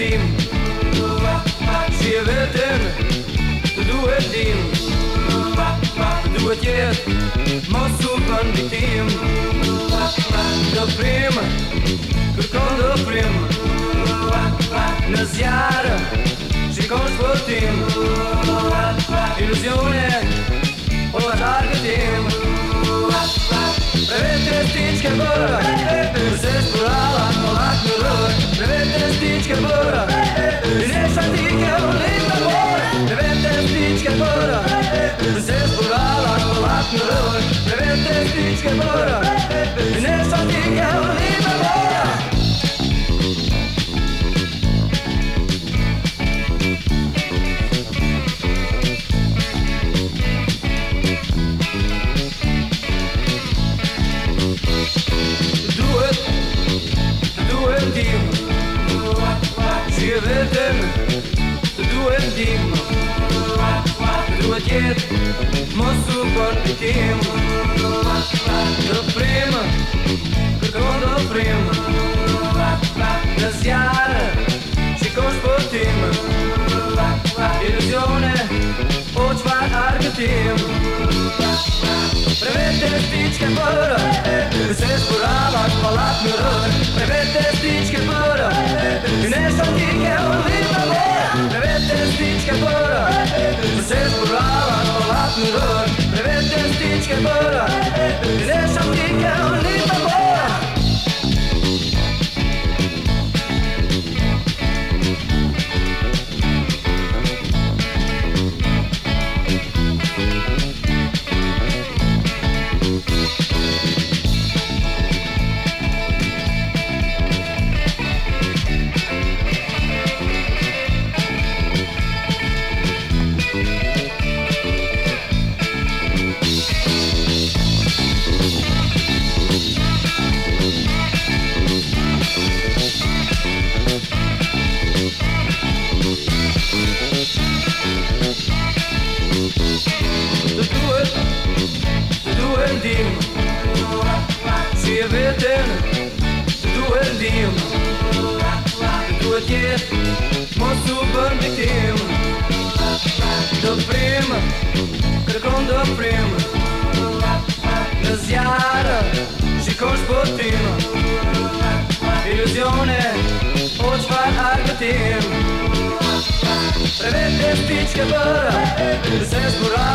dim Si e vetën Të duhet dim Duhet jet Mos u për në diktim Dë prim Kërkon dë prim Në zjarë Shikon shpëtim Iluzione Po atë argëtim Vetës ti që ke bërë ancora Riesci a dire che è un lindo amore Ne vente stitchke pora Se spurala colat në roj Ne vente stitchke pora Riesci a dire che è si e vetëm Të duhet dim Të jetë Mos u për të kim Të primë Kërkon të primë Në zjarë Që kosh për po tim Iluzione O po që fa argëtim Preventë ke për 我们是祖国的花朵。Këtë duhet, këtë duhet ndimë Këtë duhet, këtë duhet ndimë Këtë duhet jetë, mosu për në diktimë Dëprimë, kërkëron Në zjarë, shikon shpotimë Iluzionë, o qëfar arë këtimë Premet e shtiqë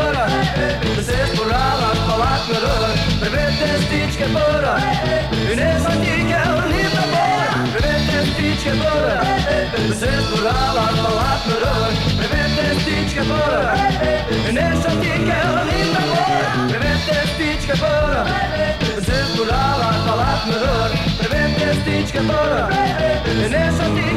ptičke bora, ne sem tikel, ni ta bora. Prevete ptičke bora, se zbolava palatno roj. Prevete ptičke bora, ne sem tikel, ni ta bora. Prevete ptičke bora, se zbolava palatno roj. Prevete ptičke bora, ne sem tikel,